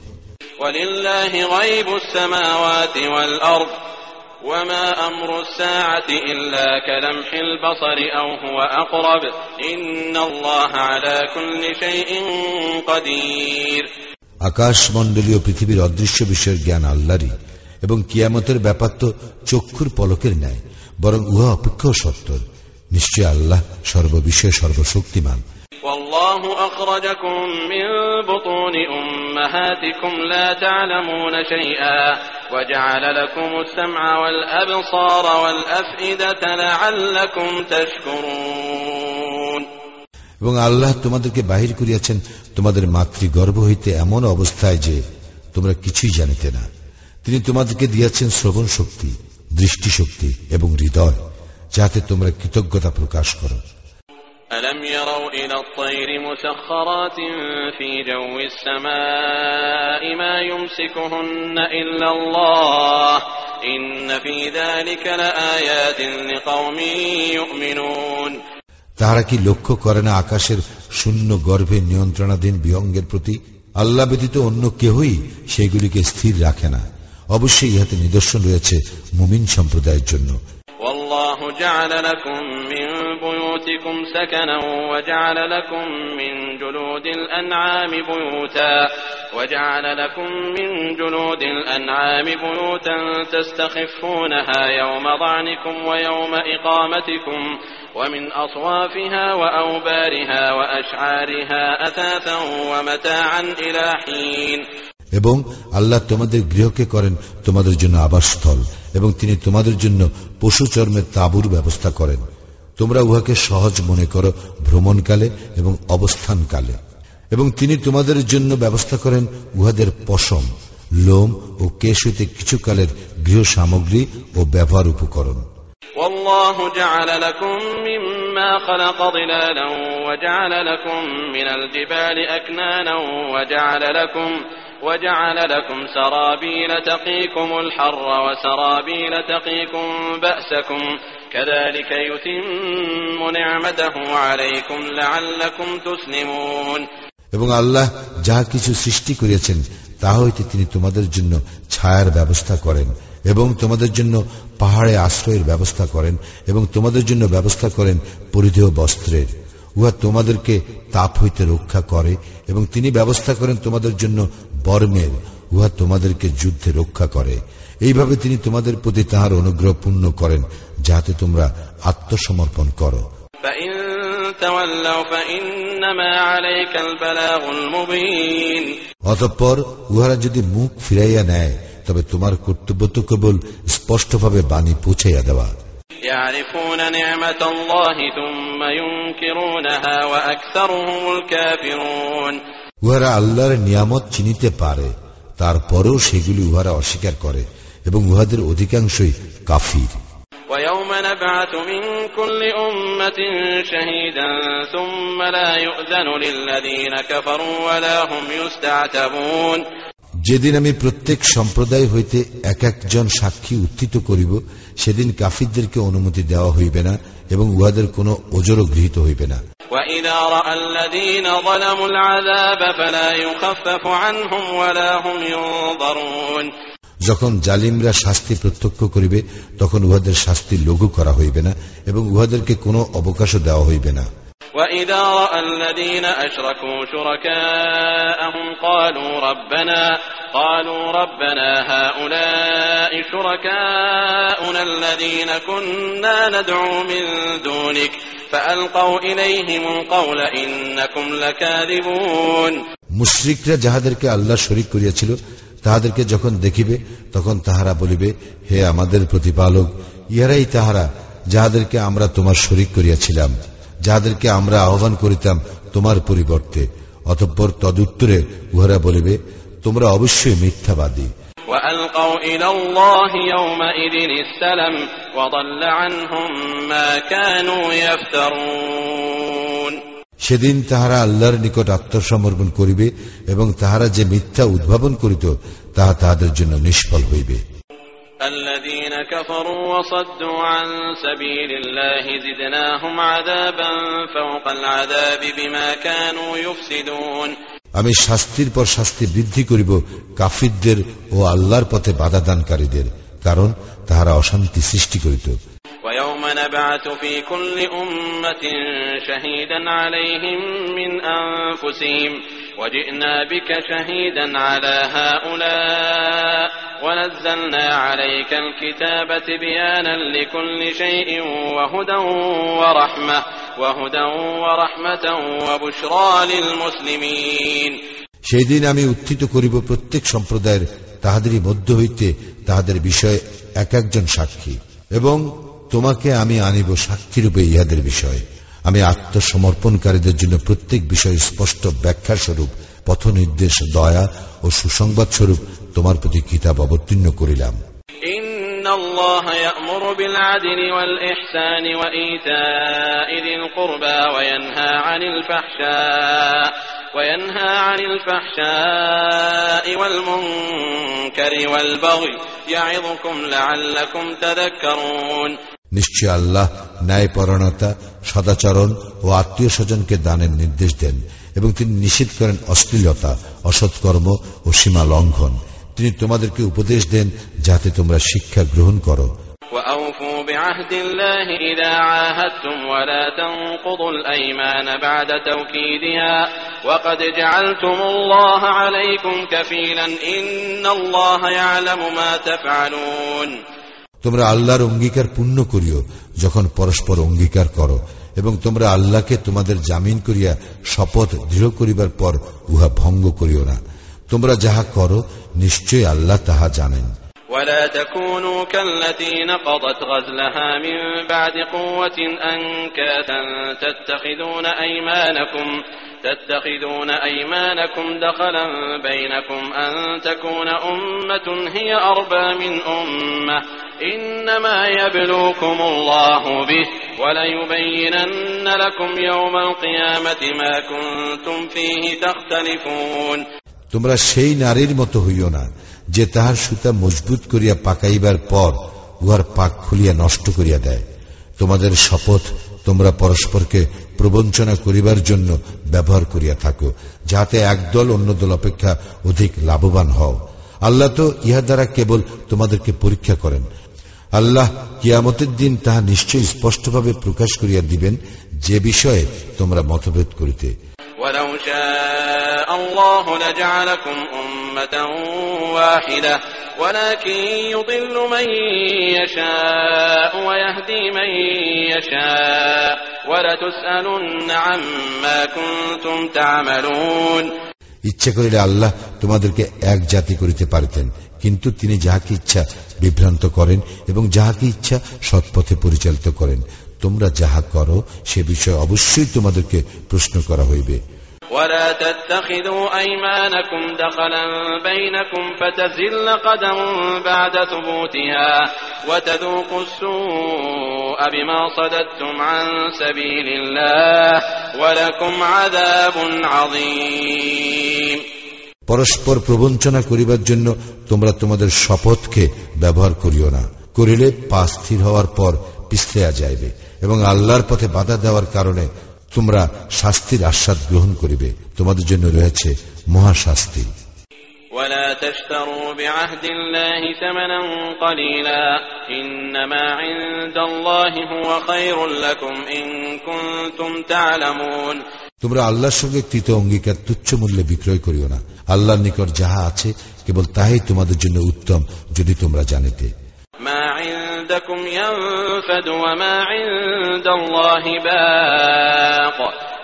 আকাশ মন্ডলীয় পৃথিবীর অদৃশ্য বিষয়ের জ্ঞান আল্লাহরী এবং কিয়ামতের ব্যাপার তো চক্ষুর পলকের ন্যায় বরং উহা অপেক্ষাও সত্তর নিশ্চয় আল্লাহ সর্ববিষয়ে সর্বশক্তিমান والله أخرجكم من بطون أمهاتكم لا تعلمون شيئا وجعل لكم السمع والأبصار والأفئدة لعلكم تشكرون এবং আল্লাহ তোমাদেরকে বাহির করিয়াছেন তোমাদের মাতৃগর্ভ হইতে এমন অবস্থায় যে তোমরা কিছুই জানিতে না তিনি তোমাদেরকে দিয়াছেন শ্রবণ শক্তি দৃষ্টিশক্তি এবং হৃদয় যাতে তোমরা কৃতজ্ঞতা প্রকাশ করো ألم يروا إلى الطير مسخرات في جو السماء ما يمسكهن إلا الله إن في ذلك لآيات لقوم يؤمنون তাহারা কি লক্ষ্য করে না আকাশের শূন্য গর্ভে নিয়ন্ত্রণাধীন বিহঙ্গের প্রতি আল্লাহ ব্যতীত অন্য কেহই সেগুলিকে স্থির রাখে না অবশ্যই ইহাতে নিদর্শন রয়েছে মুমিন সম্প্রদায়ের জন্য والله جعل لكم من بيوتكم سكنا وجعل لكم من جلود الأنعام بيوتا وجعل لكم من جلود الأنعام بيوتا تستخفونها يوم ضعنكم ويوم إقامتكم ومن أصوافها وأوبارها وأشعارها أثاثا ومتاعا إلى حين এবং আল্লাহ তোমাদের গৃহকে করেন তোমাদের জন্য আবাসস্থল এবং তিনি তোমাদের জন্য পশু চর্মের তাঁবুর ব্যবস্থা করেন তোমরা উহাকে সহজ মনে করো ভ্রমণকালে এবং অবস্থানকালে এবং তিনি তোমাদের জন্য ব্যবস্থা করেন উহাদের পশম লোম ও কেশ হইতে কিছু কালের গৃহ সামগ্রী ও ব্যবহার উপকরণ والله جعل لكم مما خلق ظلالا وجعل لكم من الجبال أكنانا وجعل لكم وجعل لكم سرابيل تقيكم الحر وسرابيل تقيكم بأسكم كذلك يتم نعمته عليكم لعلكم تسلمون এবং আল্লাহ যাহা কিছু সৃষ্টি করিয়াছেন তাহা হইতে তিনি তোমাদের জন্য ছায়ার ব্যবস্থা করেন এবং তোমাদের জন্য পাহাড়ে আশ্রয়ের ব্যবস্থা করেন এবং তোমাদের জন্য ব্যবস্থা করেন পরিধেয় বস্ত্রের উহা তোমাদেরকে তাপ হইতে রক্ষা করে এবং তিনি ব্যবস্থা করেন তোমাদের জন্য বর্মের উহা তোমাদেরকে যুদ্ধে রক্ষা করে। এইভাবে তিনি তোমাদের প্রতি তাহার অনুগ্রহ পূর্ণ করেন যাহাতে তোমরা আত্মসমর্পণ করো। অতঃপর উহারা যদি মুখ ফিরাইয়া নেয় তবে তোমার কর্তব্য তো কেবল স্পষ্টভাবে বাণী পৌঁছাইয়া দেওয়া। يعرفون نعمة الله ثم ينكرونها وأكثرهم الكافرون উহারা আল্লাহর নিয়ামত চিনিতে পারে তারপরেও সেগুলি উহারা অস্বীকার করে এবং উহাদের অধিকাংশই কাফির ويوم نبعث من كل أمة شهيدا ثم لا يؤذن للذين كفروا ولا هم يستعتبون যেদিন আমি প্রত্যেক সম্প্রদায় হইতে এক একজন সাক্ষী উত্থিত করিব সেদিন কাফিরদেরকে অনুমতি দেওয়া হইবে না এবং উহাদের কোন ওজরও গৃহীত হইবে না। যখন জালিমরা শাস্তি প্রত্যক্ষ করিবে তখন উহাদের শাস্তি লঘু করা হইবে না এবং উহাদেরকে কোনো অবকাশও দেওয়া হইবে না। وإذا رأى الذين أشركوا شركاءهم قالوا ربنا قالوا ربنا هؤلاء شركاؤنا الذين كنا ندعو من دونك فألقوا إليهم القول إنكم لكاذبون মুশরিকরা যাহাদেরকে আল্লাহ শরিক করিয়াছিল তাহাদেরকে যখন দেখিবে তখন তাহারা বলিবে হে আমাদের প্রতিপালক ইহারাই তাহারা যাহাদেরকে আমরা তোমার শরিক করিয়াছিলাম যাদেরকে আমরা আহ্বান করিতাম তোমার পরিবর্তে অতঃপর তদুত্তরে উহারা বলিবে তোমরা অবশ্যই মিথ্যাবাদী। সেদিন তাহারা আল্লাহর নিকট আত্মসমর্পণ করিবে এবং তাহারা যে মিথ্যা উদ্ভাবন করিত তাহা তাহাদের জন্য নিষ্ফল হইবে। الذين كفروا وصدوا عن سبيل الله زدناهم عذابا فوق العذاب بما كانوا يفسدون আমি শাস্তির পর শাস্তি বৃদ্ধি করিব কাফিরদের ও আল্লাহর পথে বাধা দানকারীদের কারণ তাহারা অশান্তি সৃষ্টি করিত ويوم نبعث في كل أمة شهيدا عليهم من أنفسهم وجئنا بك شهيدا على هؤلاء ونزلنا عليك الكتاب بيانا لكل شيء وهدى ورحمة وهدى ورحمة وبشرى للمسلمين সেই দিন আমি উত্থিত করিব প্রত্যেক সম্প্রদায়ের তাহাদেরই মধ্য হইতে তাহাদের বিষয়ে এক একজন সাক্ষী এবং তোমাকে আমি আনিব সাক্ষীরূপে ইহাদের বিষয়ে আমি আত্মসমর্পণকারীদের জন্য প্রত্যেক বিষয়ে স্পষ্ট ব্যাখ্যা স্বরূপ পথ নির্দেশ দয়া ও সুসংবাদ স্বরূপ তোমার প্রতি কিতাব অবতীর্ণ করিলাম إن الله يأمر بالعدل والإحسان وإيتاء ذي القربى وينهى عن الفحشاء وينهى عن الفحشاء والمنكر والبغي يعظكم لعلكم تذكرون নিশ্চয় আল্লাহ ন্যায়পরণতা সদাচরণ ও আত্মীয় স্বজনকে দানের নির্দেশ দেন এবং তিনি নিষেধ করেন অশ্লীলতা অসৎকর্ম ও সীমা লঙ্ঘন তিনি তোমাদেরকে উপদেশ দেন যাতে তোমরা শিক্ষা গ্রহণ করো। তোমরা আল্লাহর অঙ্গীকার পূর্ণ করিও যখন পরস্পর অঙ্গীকার করো এবং তোমরা আল্লাহকে তোমাদের জামিন করিয়া শপথ দৃঢ় করিবার পর উহা ভঙ্গ করিও না। তোমরা যাহা করো নিশ্চয় আল্লাহ তাহা জানেন ولا تكونوا كالتي نقضت غزلها من بعد قوة أنكاثا تتخذون أيمانكم تتخذون أيمانكم دخلا بينكم أن تكون أمة هي أربى من أمة إنما يبلوكم الله به وليبينن لكم يوم القيامة ما كنتم فيه تختلفون তোমরা সেই নারীর মতো হইও না, যে তাহার সুতা মজবুত করিয়া পাকাইবার পর উহার পাক খুলিয়া নষ্ট করিয়া দেয়। তোমাদের শপথ তোমরা পরস্পরকে প্রবঞ্চনা করিবার জন্য ব্যবহার করিয়া থাকো যাতে একদল অন্য দল অপেক্ষা অধিক লাভবান হও। আল্লাহ তো ইহা দ্বারা কেবল তোমাদেরকে পরীক্ষা করেন। আল্লাহ কিয়ামতের দিন তাহা নিশ্চয়ই স্পষ্টভাবে প্রকাশ করিয়া দিবেন, যে বিষয়ে তোমরা মতভেদ করিতে। ولو شاء الله لجعلكم أمة واحدة ولكن يضل من يشاء ويهدي من يشاء ولتسألن عما كنتم تعملون ইচ্ছা করিলে আল্লাহ তোমাদেরকে এক জাতি করিতে পারিতেন কিন্তু তিনি যাহাকে ইচ্ছা বিভ্রান্ত করেন এবং যাহাকে ইচ্ছা সৎপথে পরিচালিত করেন তোমরা যাহা করো সে বিষয়ে অবশ্যই তোমাদেরকে প্রশ্ন করা হইবে ولا تتخذوا أيمانكم دخلا بينكم فتزل قدم بعد ثبوتها وتذوقوا السوء بما صددتم عن سبيل الله ولكم عذاب عظيم পরস্পর প্রবঞ্চনা করিবার জন্য তোমরা তোমাদের শপথকে ব্যবহার করিও না করিলে পা স্থির হওয়ার পর পিছলেয়া যাইবে এবং আল্লাহর পথে বাধা দেওয়ার কারণে তোমরা শাস্তির আস্বাদ গ্রহণ করিবে তোমাদের জন্য রয়েছে মহাশাস্তি ولا تشتروا بعهد الله ثمنا قليلا إنما عند الله هو خير لكم إن كنتم تعلمون তোমরা আল্লাহর সঙ্গে কৃত অঙ্গীকার তুচ্ছ মূল্যে বিক্রয় করিও না আল্লাহর নিকট যাহা আছে কেবল তাহাই তোমাদের জন্য উত্তম যদি তোমরা জানিতে ما عندكم ينفد وما عند الله باق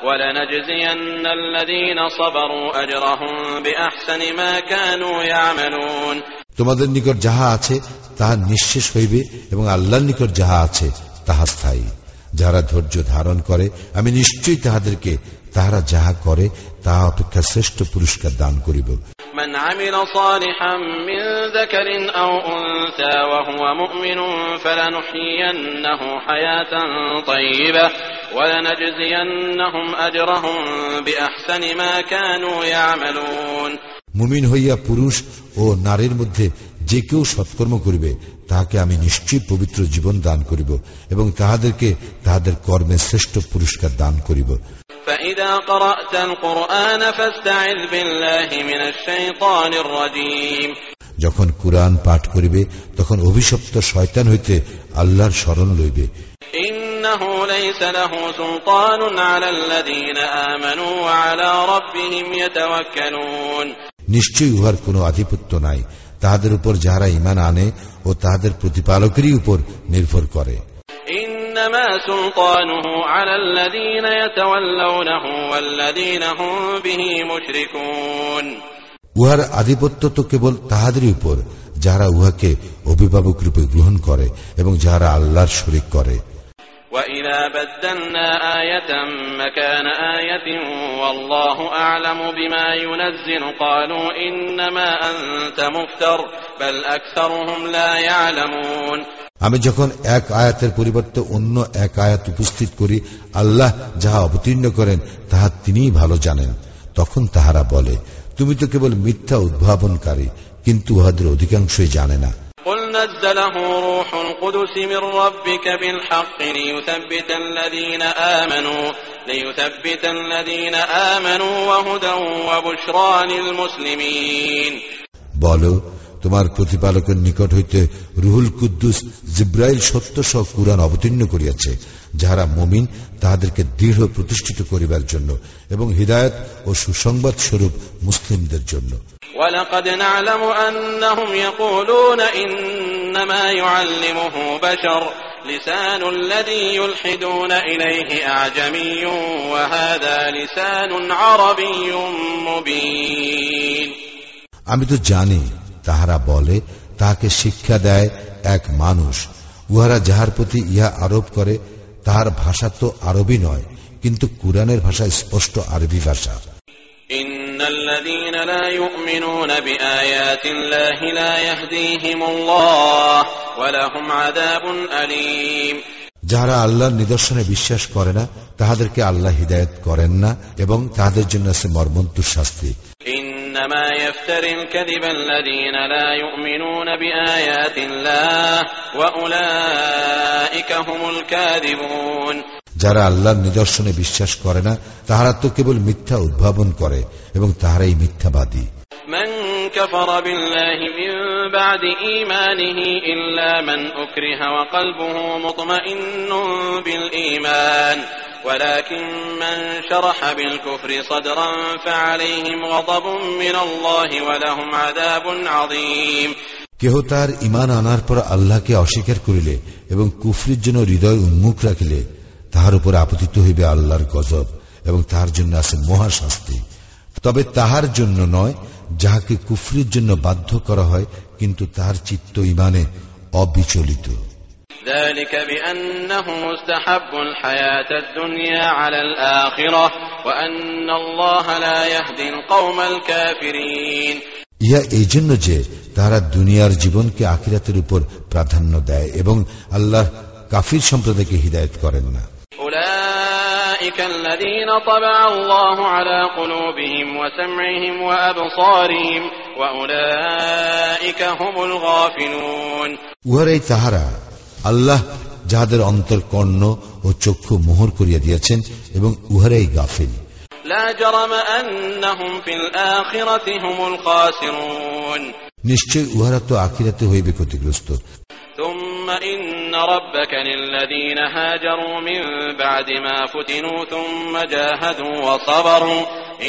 ولنجزين الذين صبروا أجرهم بأحسن ما كانوا يعملون তোমাদের নিকট যাহা আছে তাহা নিঃশেষ হইবে এবং আল্লাহর নিকট যাহা আছে তাহা স্থায়ী যারা ধৈর্য ধারণ করে আমি নিশ্চয়ই তাহাদেরকে তাহারা যাহা করে তাহা অপেক্ষা শ্রেষ্ঠ পুরস্কার দান করিব من عمل صالحا من ذكر أو أنثى وهو مؤمن فلنحيينه حياة طيبة ولنجزينهم أجرهم بأحسن ما كانوا يعملون মুমিন হইয়া পুরুষ ও নারীর মধ্যে যে কেউ সৎকর্ম করিবে তাহাকে আমি নিশ্চয় পবিত্র জীবন দান করিব এবং তাহাদেরকে তাহাদের কর্মের শ্রেষ্ঠ পুরস্কার দান করিব। যখন কুরআন পাঠ করিবে তখন অভিশপ্ত শয়তান হইতে আল্লাহর স্মরণ লইবে। নিশ্চয়ই উহার কোন আধিপত্য নাই। তাহাদের উপর যাহারা ইমান আনে ও তাহাদের প্রতিপালকেরই উপর নির্ভর করে। উহার আধিপত্য তো কেবল তাহাদেরই উপর যারা উহাকে অভিভাবক রূপে গ্রহণ করে এবং যারা আল্লাহর শরিক করে। وإذا بدلنا آية مكان آية والله أعلم بما ينزل قالوا إنما أنت مفتر بل أكثرهم لا يعلمون আমি যখন এক আয়াতের পরিবর্তে অন্য এক আয়াত উপস্থিত করি আল্লাহ যাহা অবতীর্ণ করেন তাহা তিনিই ভালো জানেন তখন তাহারা বলে তুমি তো কেবল মিথ্যা উদ্ভাবনকারী কিন্তু উহাদের অধিকাংশই জানে না قل نزله روح القدس من ربك بالحق ليثبت الذين آمنوا ليثبت الذين آمنوا وهدى وبشرى للمسلمين. বলো তোমার প্রতিপালকের নিকট হইতে রুহুল কুদ্দুস জিব্রাইল সত্য সহ কুরআন অবতীর্ণ করিয়াছে যাহারা মমিন তাহাদেরকে দৃঢ় প্রতিষ্ঠিত করিবার জন্য এবং হৃদায়ত ও সুসংবাদ স্বরূপ মুসলিমদের জন্য ولقد نعلم أنهم يقولون إنما يعلمه بشر لسان الذي يلحدون إليه أعجمي وهذا لسان عربي مبين আমি তো জানি তাহারা বলে তাহাকে শিক্ষা দেয় এক মানুষ। উহারা যাহার প্রতি ইহা আরোপ করে তাহার ভাষা তো আরবি নয় কিন্তু কুরআনের ভাষা স্পষ্ট আরবি ভাষা। যাহারা আল্লাহর নিদর্শনে বিশ্বাস করে না তাহাদেরকে আল্লাহ হিদায়ত করেন না এবং তাহাদের জন্য আছে মর্মন্তু শাস্তি। إنما يفتر الكذب الذين لا يؤمنون بآيات الله وأولئك هم الكاذبون যারা আল্লাহর নিদর্শনে বিশ্বাস করে না তাহারা তো কেবল মিথ্যা উদ্ভাবন করে এবং তাহারাই মিথ্যাবাদী من كفر بالله من بعد إيمانه إلا من أكره وقلبه مطمئن بالإيمان ولكن من شرح بالكفر صدرا فعليهم غضب من الله ولهم عذاب عظيم কেহ তার ইমান আনার পর আল্লাহকে অস্বীকার করিলে এবং কুফরির জন্য হৃদয় উন্মুখ রাখিলে তাহার উপর আপতিত হইবে আল্লাহর গজব এবং তাহার জন্য আছে মহাশাস্তি তবে তাহার জন্য নয় যাহাকে কুফরির জন্য বাধ্য করা হয় কিন্তু তাহার চিত্ত ইমানে অবিচলিত ذلك بأنه مستحب الحياة الدنيا على الآخرة وأن الله لا يهدي القوم الكافرين ইহা এই জন্য যে তাহারা দুনিয়ার জীবনকে আখিরাতের উপর প্রাধান্য দেয় এবং আল্লাহ কাফির সম্প্রদায়কে হিদায়ত করেন না أولئك الذين طبع الله على قلوبهم وسمعهم وأبصارهم وأولئك هم الغافلون উহারাই তাহারা আল্লাহ যাহাদের অন্তর কর্ণ ও চক্ষু মোহর করিয়া দিয়াছেন এবং উহারাই গাফিল لا جرم أنهم في الآخرة هم الخاسرون নিশ্চয় উহারা তো আখিরাতে হইবে ক্ষতিগ্রস্ত ثم إن ربك للذين هاجروا من بعد ما فتنوا ثم جاهدوا وصبروا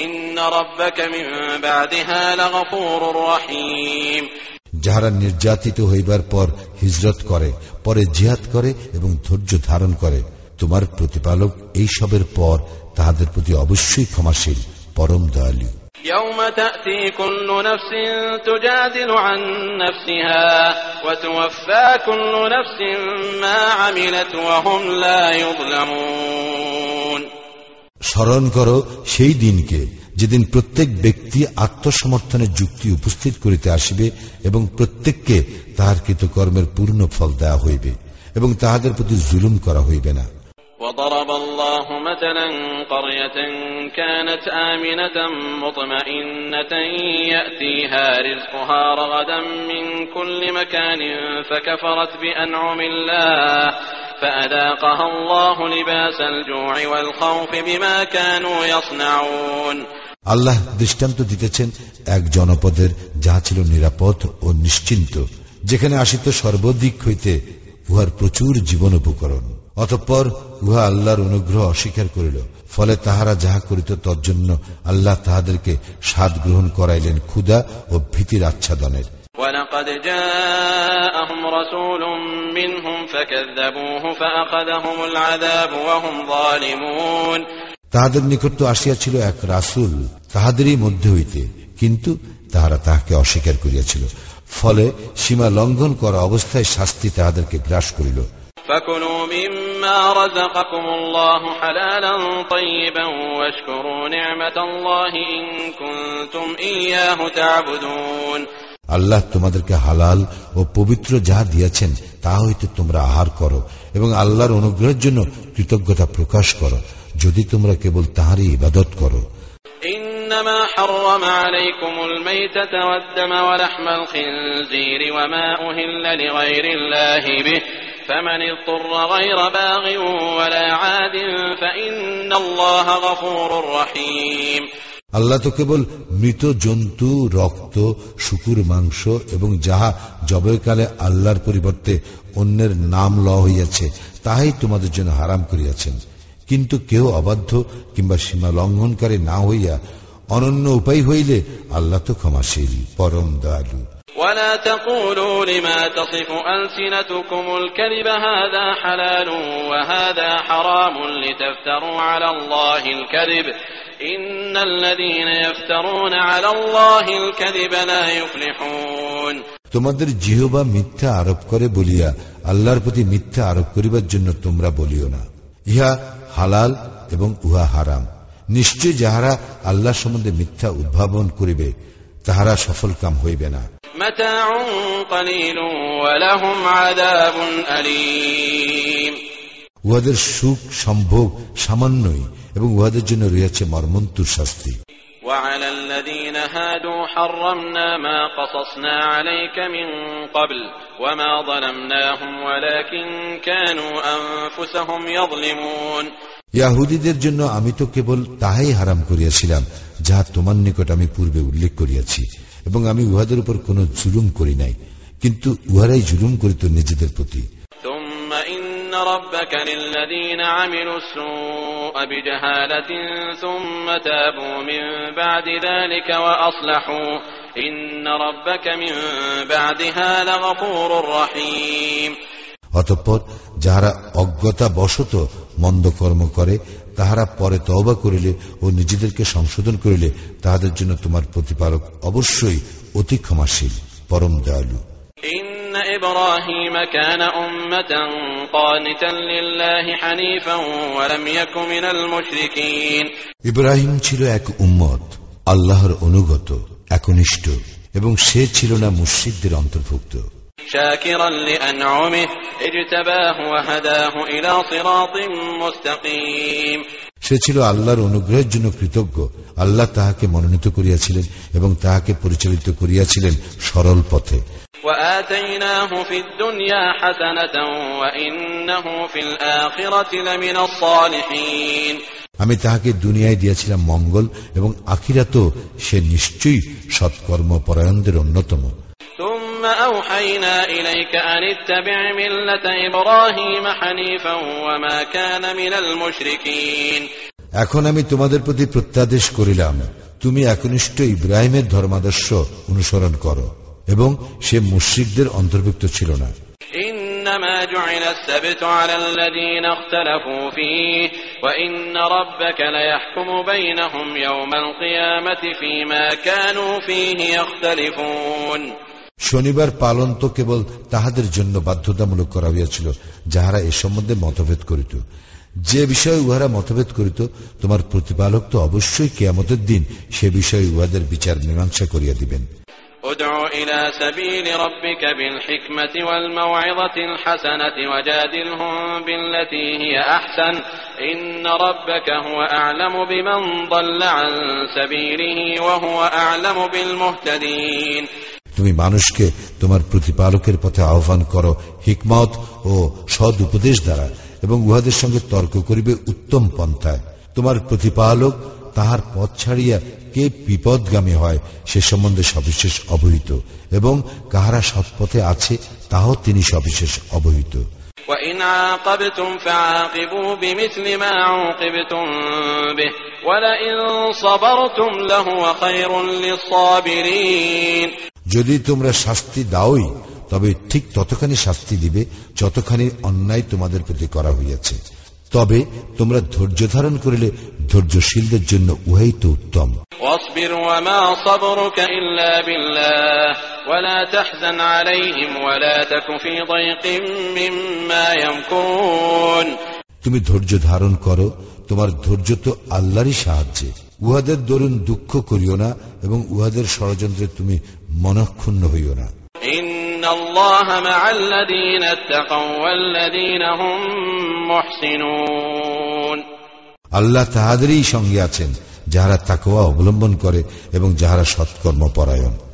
إن ربك من بعدها لغفور رحيم যাহারা নির্যাতিত হইবার পর হিজরত করে পরে জিহাদ করে এবং ধৈর্য ধারণ করে তোমার প্রতিপালক এই সবের পর তাহাদের প্রতি অবশ্যই ক্ষমাশীল পরম দয়ালু يوم تأتي كل نفس تجادل عن نفسها وتوفى كل نفس ما عملت وهم لا يظلمون স্মরণ করো সেই দিনকে যেদিন প্রত্যেক ব্যক্তি আত্মসমর্থনের যুক্তি উপস্থিত করিতে আসিবে এবং প্রত্যেককে তাহার কৃতকর্মের পূর্ণ ফল দেওয়া হইবে এবং তাহাদের প্রতি জুলুম করা হইবে না وضرب الله مثلا قرية كانت آمنة مطمئنة يأتيها رزقها رغدا من كل مكان فكفرت بأنعم الله فأذاقها الله لباس الجوع والخوف بما كانوا يصنعون আল্লাহ দৃষ্টান্ত দিতেছেন এক জনপদের যাহা ছিল নিরাপদ ও নিশ্চিন্ত যেখানে আসিত সর্বদিক হইতে উহার প্রচুর জীবন উপকরণ অতঃপর উহা আল্লাহর অনুগ্রহ অস্বীকার করিল ফলে তাহারা যাহা করিত তজ্জন্য আল্লাহ তাহাদেরকে স্বাদ গ্রহণ করাইলেন ক্ষুদা ও ভীতির আচ্ছাদনের ولقد جاءهم رسول منهم فكذبوه فأخذهم العذاب وهم ظالمون তাহাদের নিকট তো আসিয়াছিল এক রাসুল তাহাদেরই মধ্যে হইতে কিন্তু তাহারা তাহাকে অস্বীকার করিয়াছিল ফলে সীমা লঙ্ঘন করা অবস্থায় শাস্তি তাহাদেরকে গ্রাস করিল فكلوا مما رزقكم الله حلالا طيبا واشكروا نعمة الله إن كنتم إياه تعبدون আল্লাহ তোমাদেরকে হালাল ও পবিত্র যাহা দিয়েছেন তাহা হইতে তোমরা আহার করো এবং আল্লাহর অনুগ্রহের জন্য কৃতজ্ঞতা প্রকাশ করো যদি তোমরা কেবল তাহারই ইবাদত করো إنما حرم عليكم الميتة والدم ولحم الخنزير وما أهل لغير الله به فمن اضطر غير باغ ولا عاد فإن الله غفور رحيم আল্লাহ তো কেবল মৃত জন্তু রক্ত শুকুর মাংস এবং যাহা জবয়কালে আল্লাহর পরিবর্তে অন্যের নাম ল হইয়াছে তাহাই তোমাদের জন্য হারাম করিয়াছেন কিন্তু কেউ অবাধ্য কিংবা সীমা লঙ্ঘনকারী না হইয়া অনন্য উপায় হইলে আল্লাহ তো ক্ষমাশীল পরম দয়ালু ولا تقولوا لما تصف ألسنتكم الكذب هذا حلال وهذا حرام لتفتروا على الله الكذب إن الذين يفترون على الله الكذب لا يفلحون তোমাদের জিহবা মিথ্যা আরোপ করে বলিয়া আল্লাহর প্রতি মিথ্যা আরোপ করিবার জন্য তোমরা বলিও না ইহা হালাল এবং উহা হারাম নিশ্চয় যাহারা আল্লাহ সম্বন্ধে মিথ্যা উদ্ভাবন করিবে তাহারা সফল কাম হইবে না متاع قليل ولهم عذاب أليم উহাদের সুখ সম্ভোগ সামান্যই এবং উহাদের জন্য রয়েছে মর্মন্তুর শাস্তি وعلى الذين هادوا حرمنا ما قصصنا عليك من قبل وما ظلمناهم ولكن كانوا أنفسهم يظلمون ইয়াহুদীদের জন্য আমি তো কেবল তাহাই হারাম করিয়াছিলাম যাহা তোমার নিকট আমি পূর্বে উল্লেখ করিয়াছি এবং আমি উহাদের উপর কোন জুলুম করি নাই কিন্তু উহারাই জুলুম করিত নিজেদের প্রতি ثم إن ربك للذين عملوا السوء بجهالة ثم تابوا من بعد ذلك وأصلحوا إن ربك من بعدها لغفور رحيم অতঃপর যাহারা অজ্ঞতা বশত মন্দ কর্ম করে তাহারা পরে তবা করিলে ও নিজেদেরকে সংশোধন করিলে তাহাদের জন্য তোমার প্রতিপালক অবশ্যই অতি ক্ষমাশীল পরম দয়ালু। ইব্রাহিম ছিল এক উম্মত আল্লাহর অনুগত একনিষ্ঠ এবং সে ছিল না মুসিদদের অন্তর্ভুক্ত। شاكرا لأنعمه اجتباه وهداه إلى صراط مستقيم সে ছিল আল্লাহর অনুগ্রহের জন্য কৃতজ্ঞ আল্লাহ তাহাকে মনোনীত করিয়াছিলেন এবং তাহাকে পরিচালিত করিয়াছিলেন সরল পথে وآتيناه في الدنيا حسنة وإنه في الآخرة لمن الصالحين আমি তাহাকে দুনিয়ায় দিয়াছিলাম মঙ্গল এবং আখিরাতেও সে নিশ্চয়ই সৎকর্ম পরায়ণদের অন্যতম ثم أوحينا إليك أن اتبع ملة إبراهيم حنيفا وما كان من المشركين এখন আমি তোমাদের প্রতি প্রত্যাদেশ করিলাম তুমি একনিষ্ঠ ইব্রাহিমের ধর্মাদর্শ অনুসরণ করো এবং সে মুশ্রিকদের অন্তর্ভুক্ত ছিল না إنما جعل السبت على الذين اختلفوا فيه وإن ربك ليحكم بينهم يوم القيامة فيما كانوا فيه يختلفون শনিবার পালন তো কেবল তাহাদের জন্য বাধ্যতামূলক করা হইয়াছিল, যাহারা এ সম্বন্ধে মতভেদ করিত। যে বিষয়ে উহারা মতভেদ করিত, তোমার প্রতিপালক তো অবশ্যই কেয়ামতের দিন সে বিষয়ে উহাদের বিচার মীমাংসা করিয়া দিবেন। আহসান। إلى سبيل ربك بالحكمة والموعظة الحسنة وجادلهم بالتي هي أحسن إن ربك هو أعلم بمن ضل عن سبيله وهو أعلم بالمهتدين তুমি মানুষকে তোমার প্রতিপালকের পথে আহ্বান করো হিকমত ও সদ উপদেশ দ্বারা এবং উহাদের সঙ্গে তর্ক করিবে উত্তম পন্থায় তোমার প্রতিপালক তাহার পথ ছাড়িয়া কে বিপদগামী হয় সে সম্বন্ধে সবিশেষ অবহিত এবং কাহারা সৎপথে আছে তাও তিনি সবিশেষ অবহিত وإن عاقبتم فعاقبوا بمثل ما عوقبتم به ولئن صبرتم لهو خير للصابرين যদি তোমরা শাস্তি দাওই তবে ঠিক ততখানি শাস্তি দিবে যতখানি অন্যায় তোমাদের প্রতি করা হইয়াছে। তবে তোমরা ধৈর্য ধারণ করিলে ধৈর্যশীলদের জন্য উহাই তো উত্তম। তুমি ধৈর্য ধারণ করো তোমার ধৈর্য তো আল্লাহরই সাহায্যে। উহাদের দরুন দুঃখ করিও না এবং উহাদের ষড়যন্ত্রে তুমি মনক্ষুণ্ণ হইও না। আল্লাহ তাহাদেরই সঙ্গে আছেন যাহারা তাকোয়া অবলম্বন করে এবং যাহারা সৎকর্ম পরায়ণ।